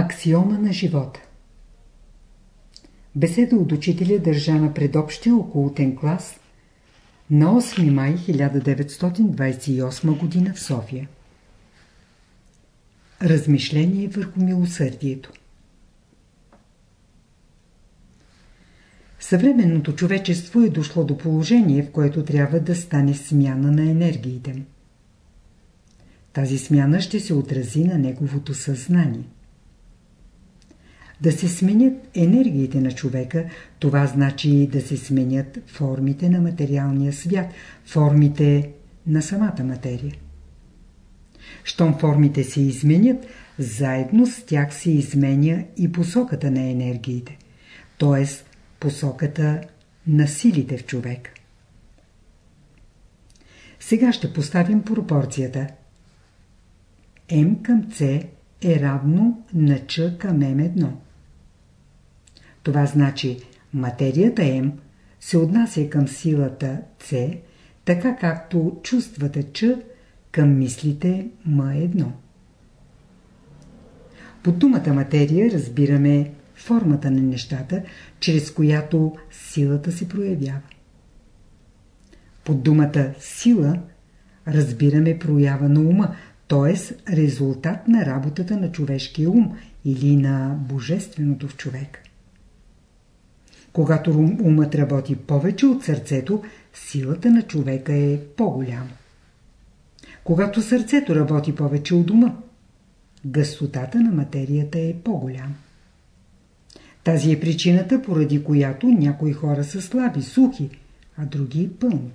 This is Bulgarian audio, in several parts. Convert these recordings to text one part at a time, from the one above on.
Аксиома на живота Беседа от учителя държана пред общия околотен клас на 8 май 1928 г. в София. Размишление върху милосърдието Съвременното човечество е дошло до положение, в което трябва да стане смяна на енергиите. Тази смяна ще се отрази на неговото съзнание. Да се сменят енергиите на човека, това значи да се сменят формите на материалния свят, формите на самата материя. Щом формите се изменят, заедно с тях се изменя и посоката на енергиите, т.е. посоката на силите в човек. Сега ще поставим пропорцията. М към С е равно на Ч към М1. Това значи материята М се отнася към силата С, така както чувствата Ч към мислите М1. Под думата материя разбираме формата на нещата, чрез която силата се проявява. Под думата сила разбираме проява на ума, т.е. резултат на работата на човешкия ум или на божественото в човек. Когато умът работи повече от сърцето, силата на човека е по-голяма. Когато сърцето работи повече от ума, гъстотата на материята е по-голяма. Тази е причината, поради която някои хора са слаби, сухи, а други пълни.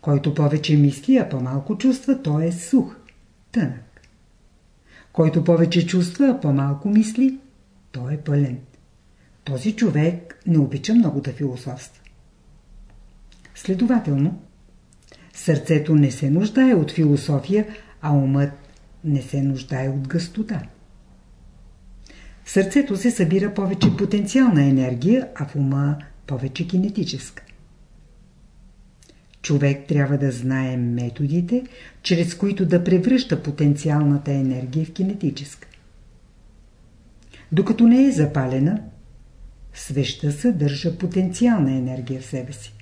Който повече мисли, а по-малко чувства, той е сух, тънък. Който повече чувства, а по-малко мисли, той е пълен. Този човек не обича много да философства. Следователно, сърцето не се нуждае от философия, а умът не се нуждае от гъстота. В сърцето се събира повече потенциална енергия, а в ума повече кинетическа. Човек трябва да знае методите, чрез които да превръща потенциалната енергия в кинетическа. Докато не е запалена, свеща съдържа потенциална енергия в себе си.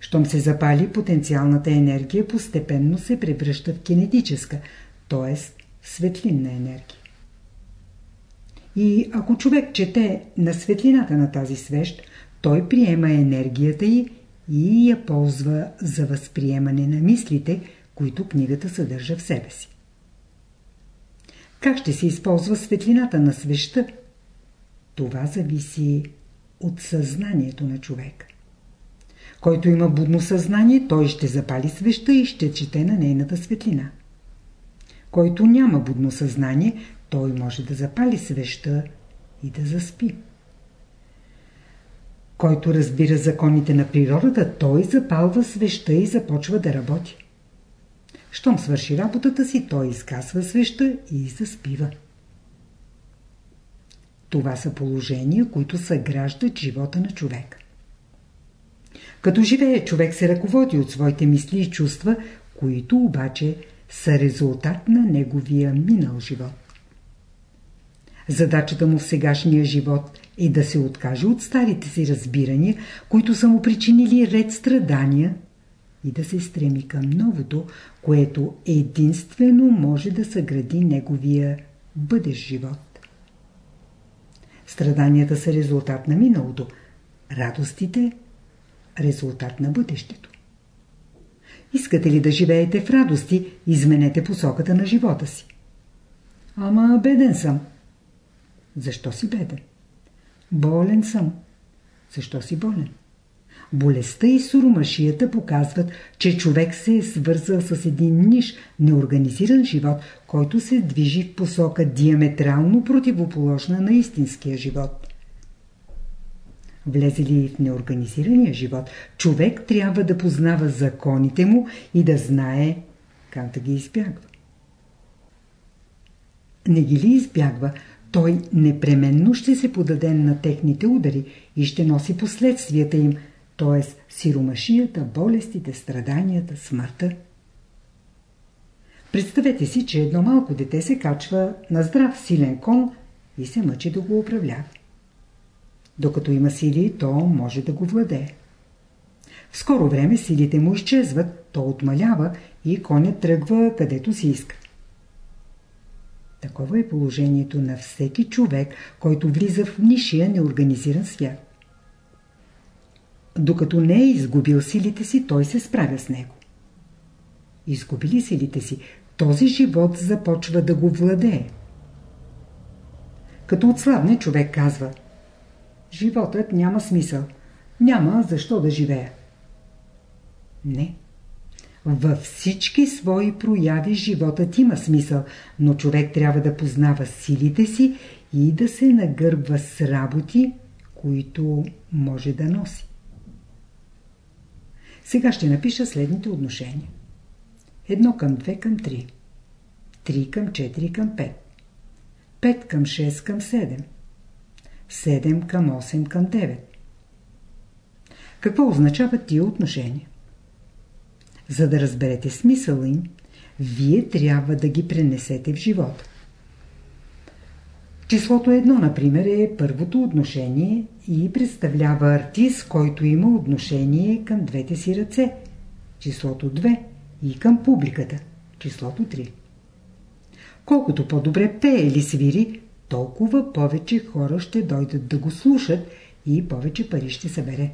Щом се запали, потенциалната енергия постепенно се превръща в кинетическа, т.е. светлинна енергия. И ако човек чете на светлината на тази свещ, той приема енергията й и я ползва за възприемане на мислите, които книгата съдържа в себе си. Как ще се използва светлината на свеща? Това зависи от съзнанието на човек. Който има будно съзнание, той ще запали свеща и ще чете на нейната светлина. Който няма будно съзнание, той може да запали свеща и да заспи. Който разбира законите на природата, той запалва свеща и започва да работи. Щом свърши работата си, той изкасва свеща и заспива. Това са положения, които съграждат живота на човек. Като живее, човек се ръководи от своите мисли и чувства, които обаче са резултат на неговия минал живот. Задачата му в сегашния живот е да се откаже от старите си разбирания, които са му причинили ред страдания и да се стреми към новото, което единствено може да съгради неговия бъдещ живот. Страданията са резултат на миналото, радостите – резултат на бъдещето. Искате ли да живеете в радости, изменете посоката на живота си. Ама беден съм. Защо си беден? Болен съм. Защо си болен? Болестта и суромашията показват, че човек се е свързал с един ниш, неорганизиран живот, който се движи в посока диаметрално противоположна на истинския живот. Влезе ли в неорганизирания живот, човек трябва да познава законите му и да знае как да ги избягва. Не ги ли избягва, той непременно ще се подаде на техните удари и ще носи последствията им, т.е. сиромашията, болестите, страданията, смъртта. Представете си, че едно малко дете се качва на здрав силен кон и се мъчи да го управлява. Докато има сили, то може да го владее. В скоро време силите му изчезват, то отмалява и конят тръгва където си иска. Такова е положението на всеки човек, който влиза в нишия неорганизиран свят. Докато не е изгубил силите си, той се справя с него. Изгубили силите си, този живот започва да го владее. Като отслабне, човек казва Животът няма смисъл. Няма защо да живея. Не. Във всички свои прояви животът има смисъл, но човек трябва да познава силите си и да се нагърбва с работи, които може да носи. Сега ще напиша следните отношения. Едно към 2 към 3. 3 към 4 към 5. 5 към 6 към 7. 7 към 8 към 9. Какво означават тия отношения? За да разберете смисъла им, вие трябва да ги пренесете в живота. Числото едно, например, е първото отношение и представлява артист, който има отношение към двете си ръце. Числото 2 и към публиката. Числото 3. Колкото по-добре пее или свири, толкова повече хора ще дойдат да го слушат и повече пари ще събере.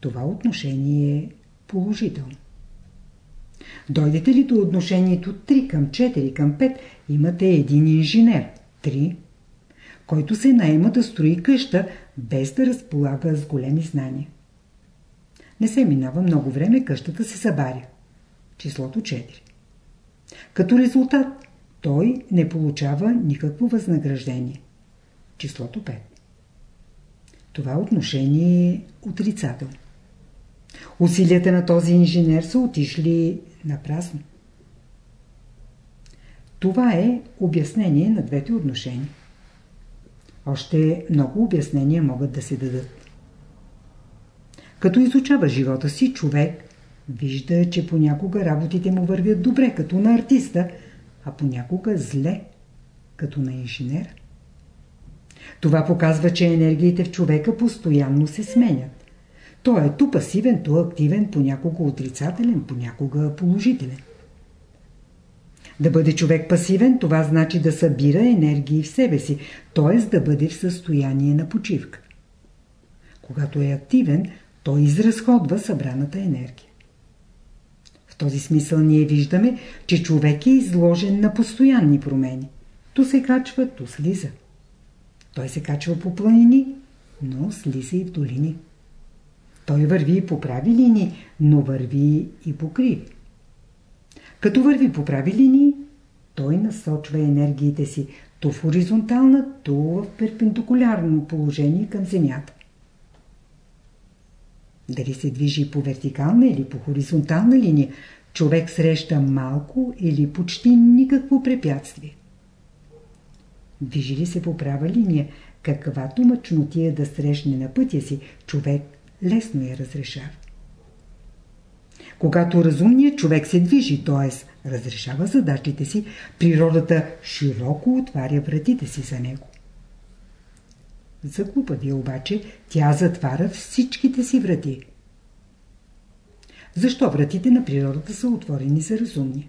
Това отношение е положително. Дойдете ли до отношението 3 към 4 към 5, имате един инженер, 3, който се наема да строи къща, без да разполага с големи знания. Не се минава много време, къщата се събаря. Числото 4. Като резултат, той не получава никакво възнаграждение. Числото 5. Това отношение е отрицателно. Усилията на този инженер са отишли на празно. Това е обяснение на двете отношения. Още много обяснения могат да се дадат. Като изучава живота си, човек вижда, че понякога работите му вървят добре, като на артиста, а понякога зле, като на инженера. Това показва, че енергиите в човека постоянно се сменят. Той е ту пасивен, ту активен, понякога отрицателен, понякога положителен. Да бъде човек пасивен, това значи да събира енергии в себе си, т.е. да бъде в състояние на почивка. Когато е активен, той изразходва събраната енергия. В този смисъл ние виждаме, че човек е изложен на постоянни промени. Ту се качва, ту слиза. Той се качва по планини, но слиза и в долини. Той върви по прави линии, но върви и по криви. Като върви по прави линии, той насочва енергиите си то в хоризонтална, то в перпендикулярно положение към Земята. Дали се движи по вертикална или по хоризонтална линия, човек среща малко или почти никакво препятствие. Движи ли се по права линия, каквато мъчнотия да срещне на пътя си, човек лесно я разрешава. Когато разумният човек се движи, т.е. разрешава задачите си, природата широко отваря вратите си за него. За глупавия обаче тя затваря всичките си врати. Защо вратите на природата са отворени за разумни?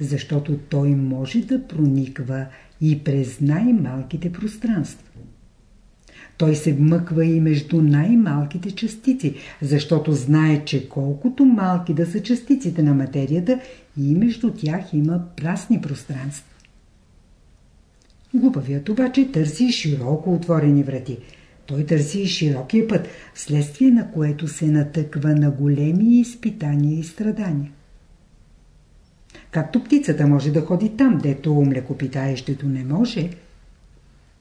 Защото той може да прониква и през най-малките пространства. Той се вмъква и между най-малките частици, защото знае, че колкото малки да са частиците на материята, и между тях има прасни пространства. Глупавият обаче търси широко отворени врати. Той търси широкия път, вследствие на което се натъква на големи изпитания и страдания. Както птицата може да ходи там, дето млекопитаещето не може –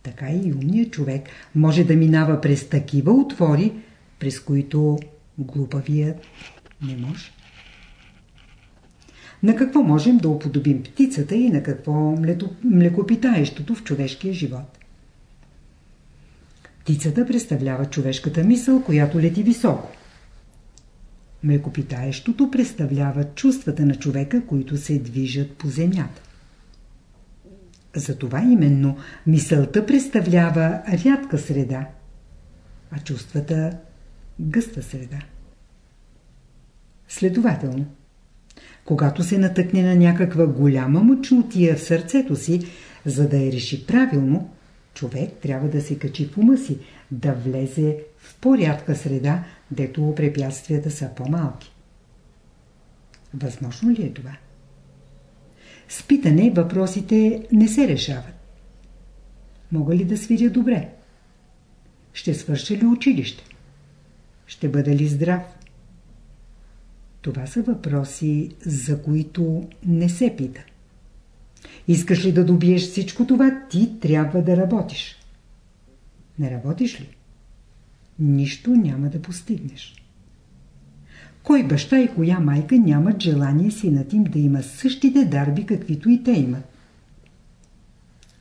така и умният човек може да минава през такива отвори, през които глупавият не може. На какво можем да уподобим птицата и на какво млекопитаещото в човешкия живот? Птицата представлява човешката мисъл, която лети високо. Млекопитаещото представлява чувствата на човека, които се движат по земята. Затова именно мисълта представлява рядка среда, а чувствата гъста среда. Следователно, когато се натъкне на някаква голяма мъчнотия в сърцето си, за да я реши правилно, човек трябва да се качи в ума си, да влезе в по-рядка среда, дето препятствията са по-малки. Възможно ли е това? С питане въпросите не се решават. Мога ли да свиря добре? Ще свърша ли училище? Ще бъда ли здрав? Това са въпроси, за които не се пита. Искаш ли да добиеш всичко това, ти трябва да работиш. Не работиш ли? Нищо няма да постигнеш. Кой баща и коя майка нямат желание синът им да има същите дарби, каквито и те имат?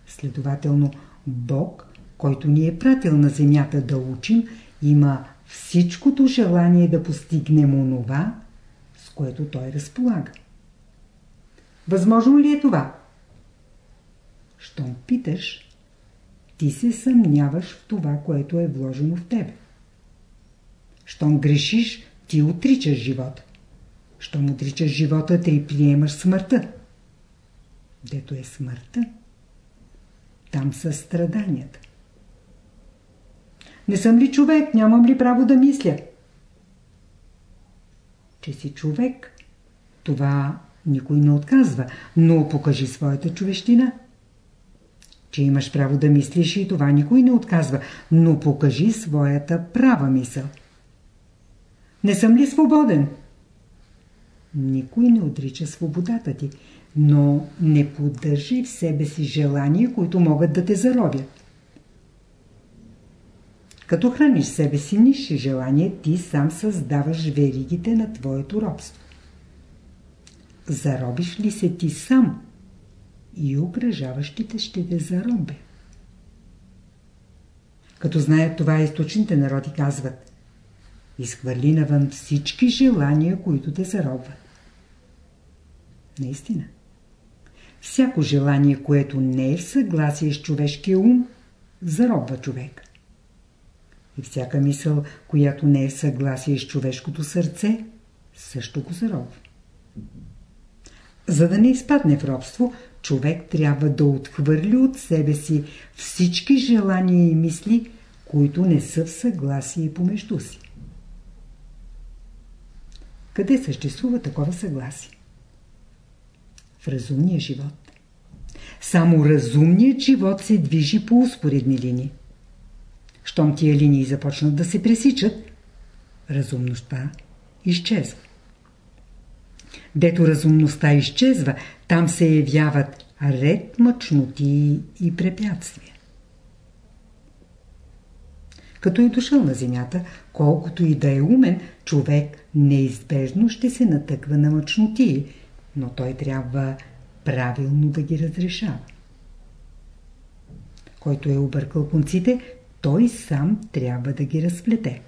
Следователно, Бог, който ни е пратил на земята да учим, има всичкото желание да постигнем онова, с което той разполага. Възможно ли е това? Щом питаш, ти се съмняваш в това, което е вложено в тебе. Щом грешиш, ти отричаш живота. Щом отричаш живота, ти приемаш смъртта. Дето е смъртта, там са страданията. Не съм ли човек? Нямам ли право да мисля? Че си човек, това никой не отказва, но покажи своята човещина. Че имаш право да мислиш и това никой не отказва, но покажи своята права мисъл. Не съм ли свободен? Никой не отрича свободата ти, но не поддържи в себе си желания, които могат да те заробят. Като храниш себе си ниши желание, ти сам създаваш веригите на твоето робство. Заробиш ли се ти сам и окръжаващите ще те заробят. Като знаят това, източните народи казват Изхвърли навън всички желания, които те заробват. Наистина. Всяко желание, което не е в съгласие с човешкия ум, заробва човек. И всяка мисъл, която не е в съгласие с човешкото сърце, също го заробва. За да не изпадне в робство, човек трябва да отхвърли от себе си всички желания и мисли, които не са в съгласие помежду си. Къде съществува такова съгласие? В разумния живот. Само разумният живот се движи по успоредни линии. Щом тия линии започнат да се пресичат, разумността изчезва. Дето разумността изчезва, там се явяват ред мъчноти и препятствия. Като е дошъл на земята, колкото и да е умен, човек неизбежно ще се натъква на мъчноти, но той трябва правилно да ги разрешава. Който е объркал конците, той сам трябва да ги разплете.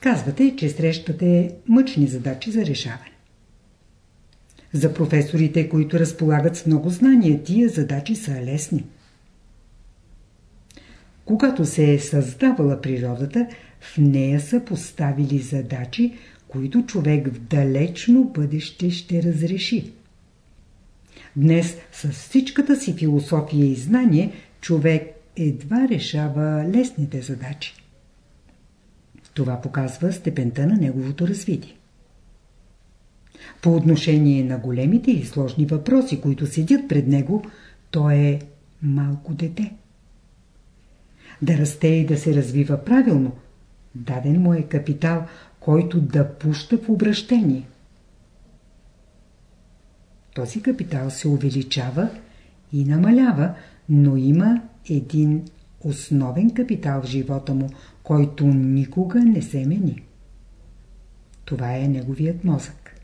Казвате, че срещате мъчни задачи за решаване. За професорите, които разполагат с много знания, тия задачи са лесни. Когато се е създавала природата, в нея са поставили задачи, които човек в далечно бъдеще ще разреши. Днес с всичката си философия и знание човек едва решава лесните задачи. Това показва степента на неговото развитие. По отношение на големите и сложни въпроси, които седят пред него, то е малко дете. Да расте и да се развива правилно, даден му е капитал, който да пуща в обращение. Този капитал се увеличава и намалява, но има един основен капитал в живота му, който никога не се мени. Това е неговият мозък.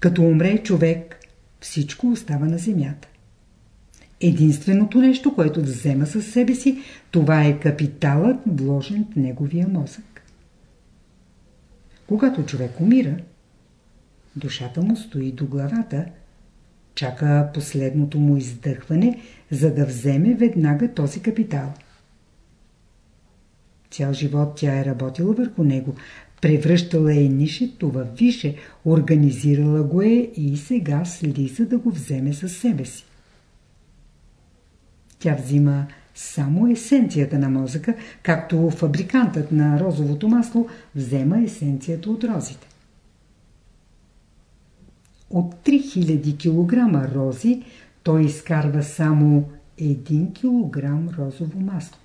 Като умре човек, всичко остава на земята. Единственото нещо, което взема със себе си, това е капиталът, вложен в неговия мозък. Когато човек умира, душата му стои до главата, чака последното му издъхване, за да вземе веднага този капитал. Цял живот тя е работила върху него, превръщала е нишето в више, организирала го е и сега слиза да го вземе със себе си. Тя взима само есенцията на мозъка, както фабрикантът на розовото масло взема есенцията от розите. От 3000 кг рози той изкарва само 1 кг розово масло.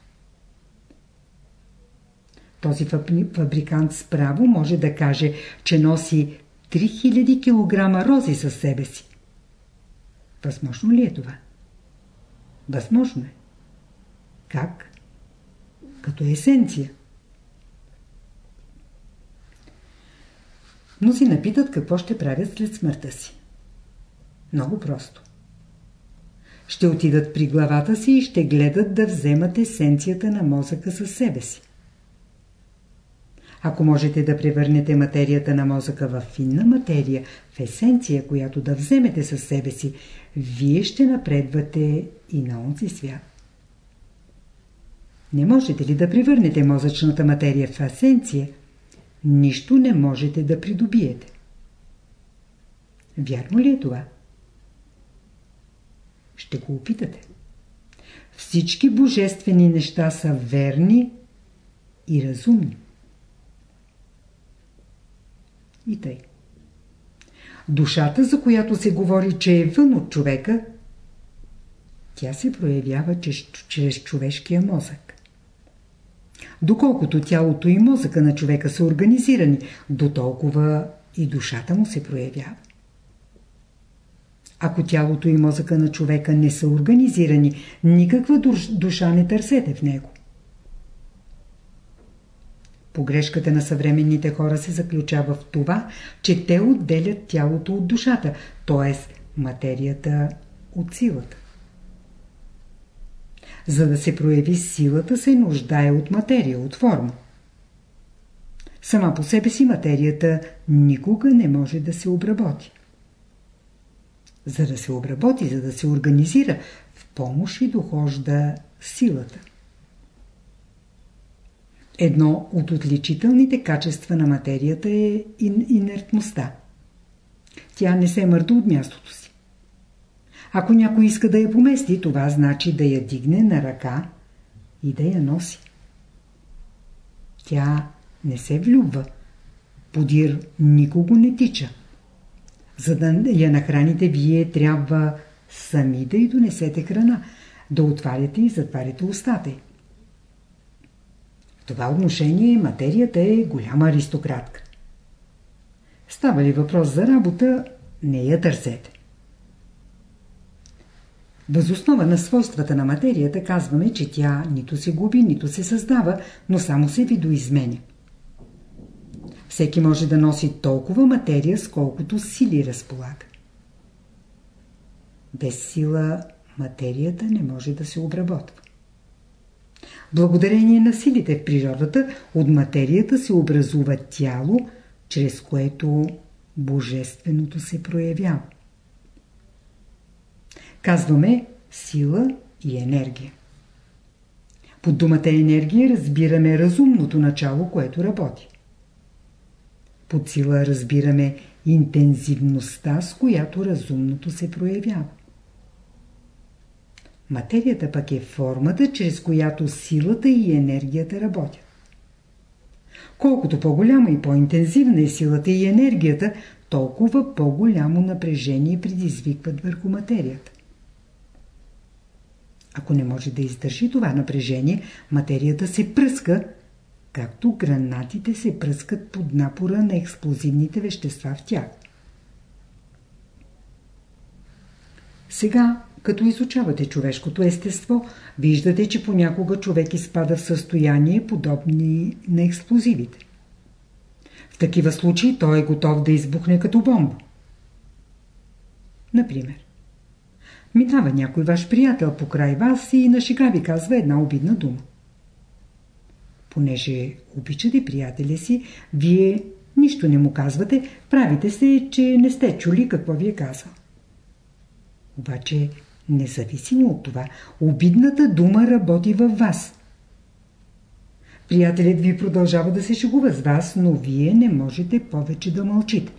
Този фабрикант справо може да каже, че носи 3000 кг рози със себе си. Възможно ли е това? Възможно е. Как? Като есенция. Но си напитат какво ще правят след смъртта си. Много просто. Ще отидат при главата си и ще гледат да вземат есенцията на мозъка със себе си. Ако можете да превърнете материята на мозъка в финна материя, в есенция, която да вземете със себе си, вие ще напредвате и на онзи свят. Не можете ли да превърнете мозъчната материя в есенция, нищо не можете да придобиете. Вярно ли е това? Ще го опитате. Всички божествени неща са верни и разумни. И тъй. Душата, за която се говори, че е вън от човека, тя се проявява чрез човешкия мозък. Доколкото тялото и мозъка на човека са организирани, до толкова и душата му се проявява. Ако тялото и мозъка на човека не са организирани, никаква душа не търсете в него. Погрешката на съвременните хора се заключава в това, че те отделят тялото от душата, т.е. материята от силата. За да се прояви силата се нуждае от материя, от форма. Сама по себе си материята никога не може да се обработи. За да се обработи, за да се организира, в помощ и дохожда силата. Едно от отличителните качества на материята е инертността. Тя не се мърда от мястото си. Ако някой иска да я помести, това значи да я дигне на ръка и да я носи. Тя не се влюбва. Подир никого не тича. За да я нахраните, вие трябва сами да й донесете храна, да отваряте и затваряте устата й. Това отношение материята е голяма аристократка. Става ли въпрос за работа, не я търсете. Възоснова на свойствата на материята казваме, че тя нито се губи, нито се създава, но само се видоизменя. Всеки може да носи толкова материя, сколкото сили разполага. Без сила материята не може да се обработва. Благодарение на силите в природата, от материята се образува тяло, чрез което Божественото се проявява. Казваме сила и енергия. Под думата енергия разбираме разумното начало, което работи. Под сила разбираме интензивността, с която разумното се проявява. Материята пък е формата, чрез която силата и енергията работят. Колкото по-голяма и по-интензивна е силата и енергията, толкова по-голямо напрежение предизвикват върху материята. Ако не може да издържи това напрежение, материята се пръска, както гранатите се пръскат под напора на експлозивните вещества в тях. Сега като изучавате човешкото естество, виждате, че понякога човек изпада в състояние подобни на експлозивите. В такива случаи той е готов да избухне като бомба. Например, минава някой ваш приятел покрай вас и на шега ви казва една обидна дума. Понеже обичате приятеля си, вие Нищо не му казвате, правите се, че не сте чули какво ви е казал. Обаче, независимо от това, обидната дума работи във вас. Приятелят ви продължава да се шегува с вас, но вие не можете повече да мълчите.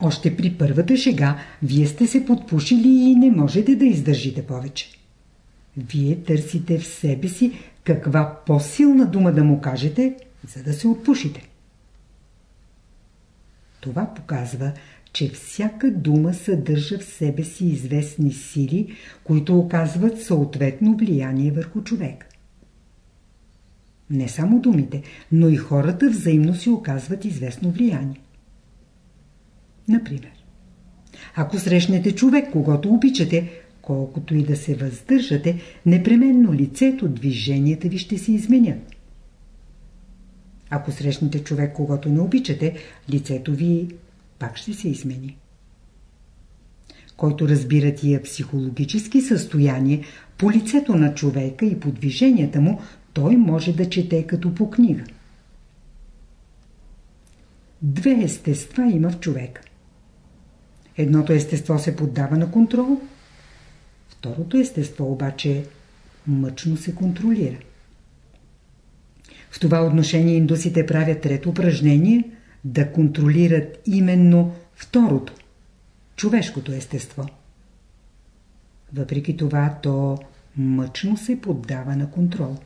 Още при първата шега вие сте се подпушили и не можете да издържите повече. Вие търсите в себе си каква по-силна дума да му кажете, за да се отпушите. Това показва, че всяка дума съдържа в себе си известни сили, които оказват съответно влияние върху човек. Не само думите, но и хората взаимно си оказват известно влияние. Например, ако срещнете човек, когато обичате, колкото и да се въздържате, непременно лицето, движенията ви ще се изменят. Ако срещнете човек, когато не обичате, лицето ви пак ще се измени. Който разбира тия психологически състояния, по лицето на човека и по движенията му, той може да чете като по книга. Две естества има в човека. Едното естество се поддава на контрол, второто естество обаче мъчно се контролира. В това отношение индусите правят трето упражнение да контролират именно второто, човешкото естество. Въпреки това, то мъчно се поддава на контрол.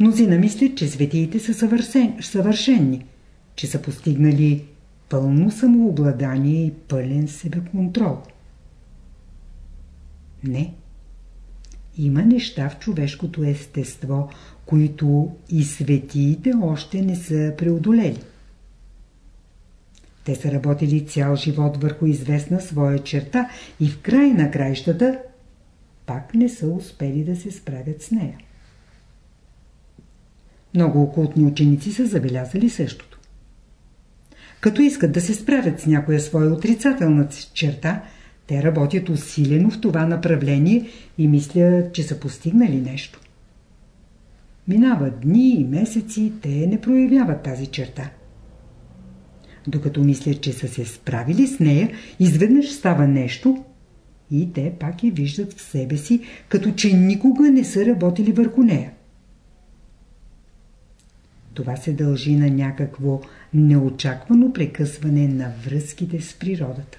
Мнозина мислят, че светиите са съвършен, съвършенни, че са постигнали пълно самообладание и пълен себеконтрол. Не. Има неща в човешкото естество, които и светиите още не са преодолели. Те са работили цял живот върху известна своя черта и в край на краищата пак не са успели да се справят с нея. Много окултни ученици са забелязали същото. Като искат да се справят с някоя своя отрицателна черта, те работят усилено в това направление и мислят, че са постигнали нещо. Минават дни и месеци, те не проявяват тази черта. Докато мислят, че са се справили с нея, изведнъж става нещо и те пак я виждат в себе си, като че никога не са работили върху нея. Това се дължи на някакво неочаквано прекъсване на връзките с природата.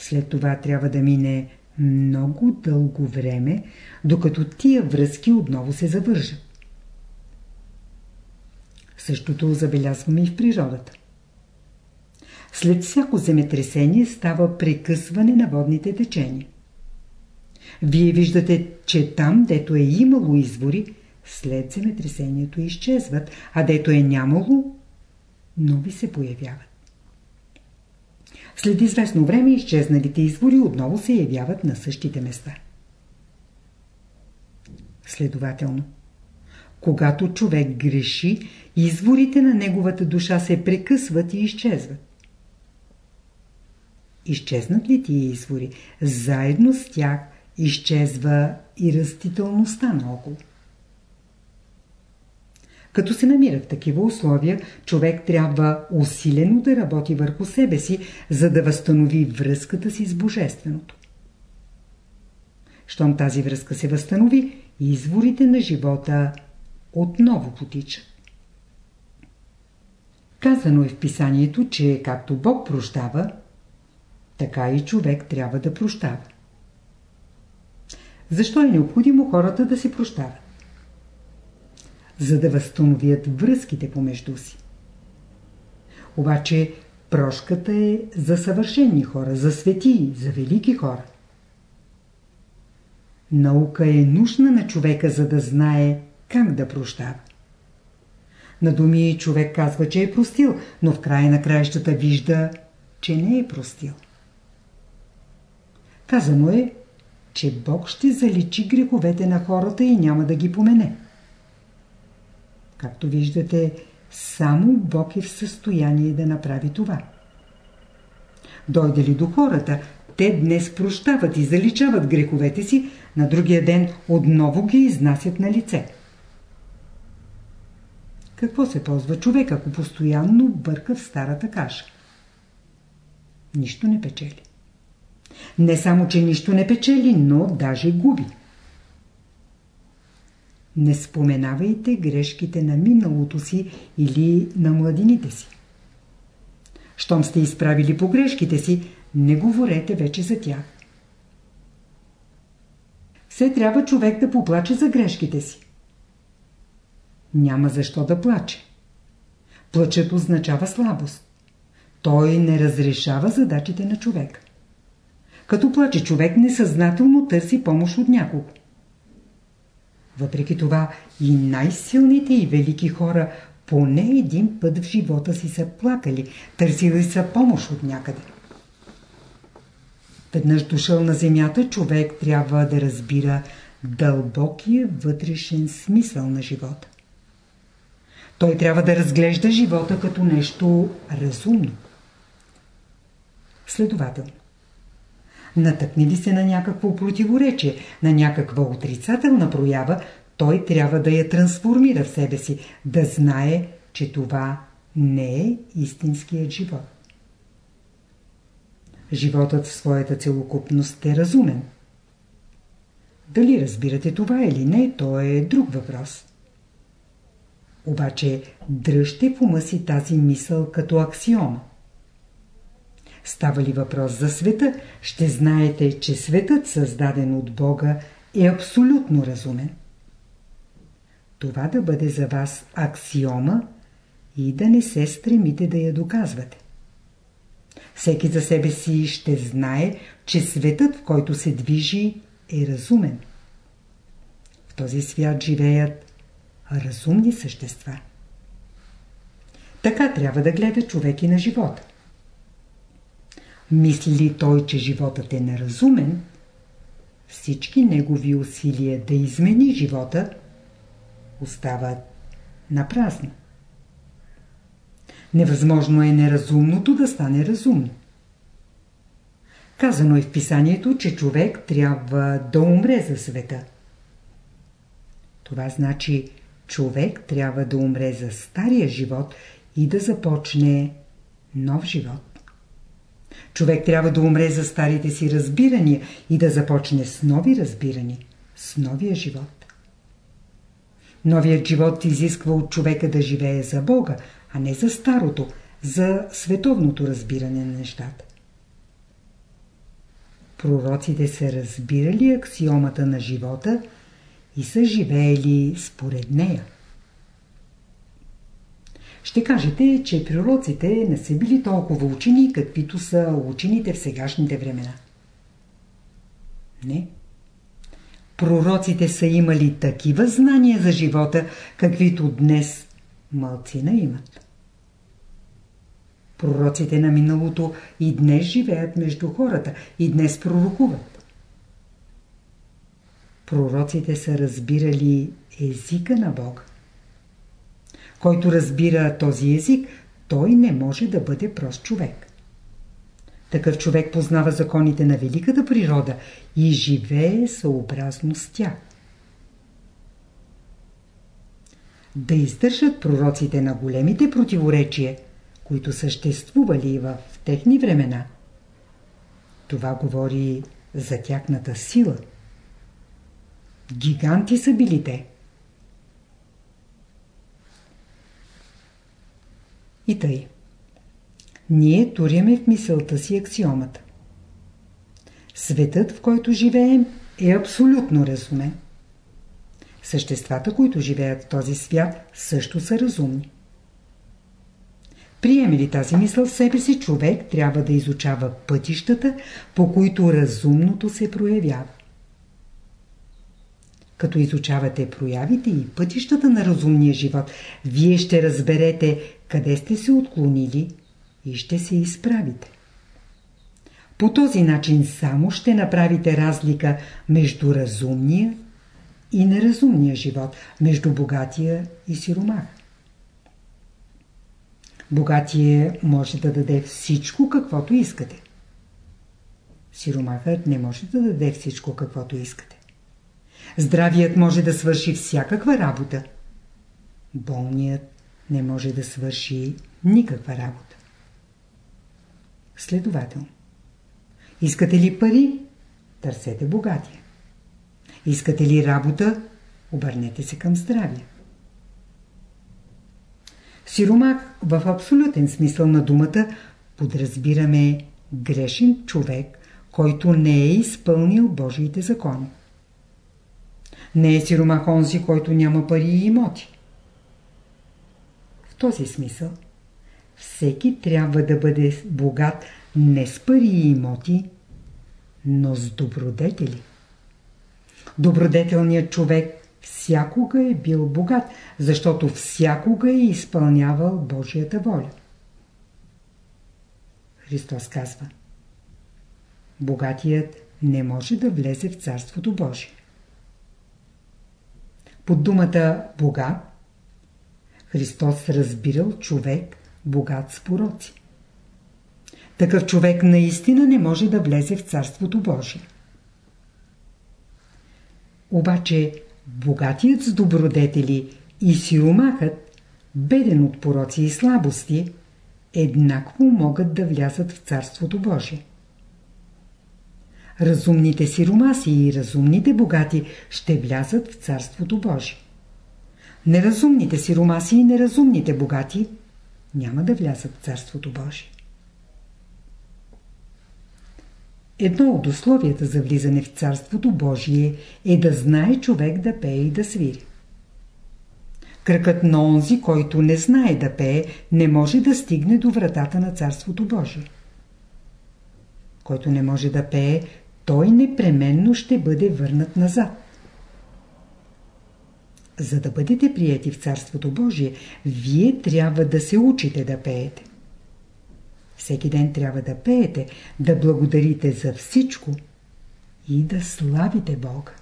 След това трябва да мине много дълго време, докато тия връзки отново се завържат. Същото забелязваме и в природата. След всяко земетресение става прекъсване на водните течения. Вие виждате, че там, дето е имало извори, след земетресението изчезват, а дето е нямало, нови се появяват. След известно време изчезналите извори отново се явяват на същите места. Следователно, когато човек греши, изворите на неговата душа се прекъсват и изчезват. Изчезнат ли тия извори, заедно с тях изчезва и растителността наоколо. Като се намира в такива условия, човек трябва усилено да работи върху себе си, за да възстанови връзката си с Божественото. Щом тази връзка се възстанови, изворите на живота отново потичат. Казано е в писанието, че както Бог прощава, така и човек трябва да прощава. Защо е необходимо хората да се прощават? За да възстановят връзките помежду си. Обаче прошката е за съвършени хора, за светии, за велики хора. Наука е нужна на човека, за да знае как да прощава. На думи човек казва, че е простил, но в края на краищата вижда, че не е простил. Казано е, че Бог ще заличи греховете на хората и няма да ги помене. Както виждате, само Бог е в състояние да направи това. Дойде ли до хората, те днес прощават и заличават греховете си, на другия ден отново ги изнасят на лице. Какво се ползва човек, ако постоянно бърка в старата каша? Нищо не печели. Не само, че нищо не печели, но даже губи. Не споменавайте грешките на миналото си или на младините си. Щом сте изправили по грешките си, не говорете вече за тях. Все трябва човек да поплаче за грешките си. Няма защо да плаче. Плачът означава слабост. Той не разрешава задачите на човек. Като плаче човек несъзнателно търси помощ от някого. Въпреки това и най-силните и велики хора поне един път в живота си са плакали, търсили са помощ от някъде. Веднъж дошъл на земята, човек трябва да разбира дълбокия вътрешен смисъл на живота. Той трябва да разглежда живота като нещо разумно. Следователно, натъкни ли се на някакво противоречие, на някаква отрицателна проява, той трябва да я трансформира в себе си, да знае, че това не е истинският живот. Животът в своята целокупност е разумен. Дали разбирате това или не, то е друг въпрос. Обаче дръжте в ума си тази мисъл като аксиома. Става ли въпрос за света, ще знаете, че светът, създаден от Бога, е абсолютно разумен. Това да бъде за вас аксиома и да не се стремите да я доказвате. Всеки за себе си ще знае, че светът, в който се движи, е разумен. В този свят живеят разумни същества. Така трябва да гледа човек и на живота. Мисли ли той, че животът е неразумен, всички негови усилия да измени живота остават на празно. Невъзможно е неразумното да стане разумно. Казано е в писанието, че човек трябва да умре за света. Това значи, човек трябва да умре за стария живот и да започне нов живот. Човек трябва да умре за старите си разбирания и да започне с нови разбирания, с новия живот. Новият живот изисква от човека да живее за Бога, а не за старото, за световното разбиране на нещата. Пророците са разбирали аксиомата на живота и са живеели според нея. Ще кажете, че пророците не са били толкова учени, каквито са учените в сегашните времена. Не. Пророците са имали такива знания за живота, каквито днес малцина имат. Пророците на миналото и днес живеят между хората и днес пророкуват. Пророците са разбирали езика на Бога. Който разбира този език, той не може да бъде прост човек. Такъв човек познава законите на великата природа и живее съобразно с тях. Да издържат пророците на големите противоречия, които съществували в техни времена. Това говори за тяхната сила. Гиганти са били те. И тъй. Ние туряме в мисълта си аксиомата. Светът, в който живеем, е абсолютно разумен. Съществата, които живеят в този свят, също са разумни. Приеме ли тази мисъл в себе си, човек трябва да изучава пътищата, по които разумното се проявява. Като изучавате проявите и пътищата на разумния живот, вие ще разберете къде сте се отклонили и ще се изправите. По този начин само ще направите разлика между разумния и неразумния живот, между богатия и сиромах. Богатия може да даде всичко, каквото искате. Сиромахът не може да даде всичко, каквото искате. Здравият може да свърши всякаква работа. Болният не може да свърши никаква работа. Следователно. Искате ли пари? Търсете богатия. Искате ли работа? Обърнете се към здравия. Сиромак в абсолютен смисъл на думата подразбираме грешен човек, който не е изпълнил Божиите закони. Не е сиромах онзи, който няма пари и имоти. Този смисъл всеки трябва да бъде богат не с пари и имоти, но с добродетели. Добродетелният човек всякога е бил богат, защото всякога е изпълнявал Божията воля. Христос казва Богатият не може да влезе в Царството Божие. Под думата богат Христос разбирал човек богат с пороци. Такъв човек наистина не може да влезе в Царството Божие. Обаче богатият с добродетели и сиромахът, беден от пороци и слабости, еднакво могат да влязат в Царството Божие. Разумните сиромаси и разумните богати ще влязат в Царството Божие. Неразумните сиромаси и неразумните богати няма да влязат в Царството Божие. Едно от условията за влизане в Царството Божие е да знае човек да пее и да свири. Кръкът на онзи, който не знае да пее, не може да стигне до вратата на Царството Божие. Който не може да пее, той непременно ще бъде върнат назад. За да бъдете прияти в Царството Божие, вие трябва да се учите да пеете. Всеки ден трябва да пеете, да благодарите за всичко и да славите Бога.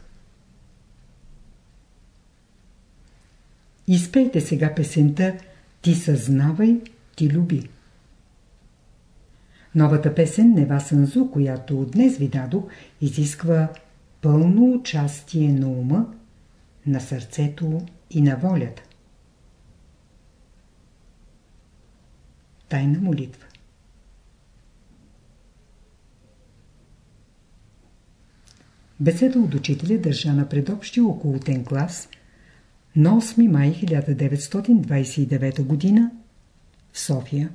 Изпейте сега песента «Ти съзнавай, ти люби». Новата песен Нева Сънзу, която днес ви дадох, изисква пълно участие на ума, на сърцето и на волята. Тайна молитва Беседа от учителя държа на предобщия околотен клас на 8 май 1929 г. в София.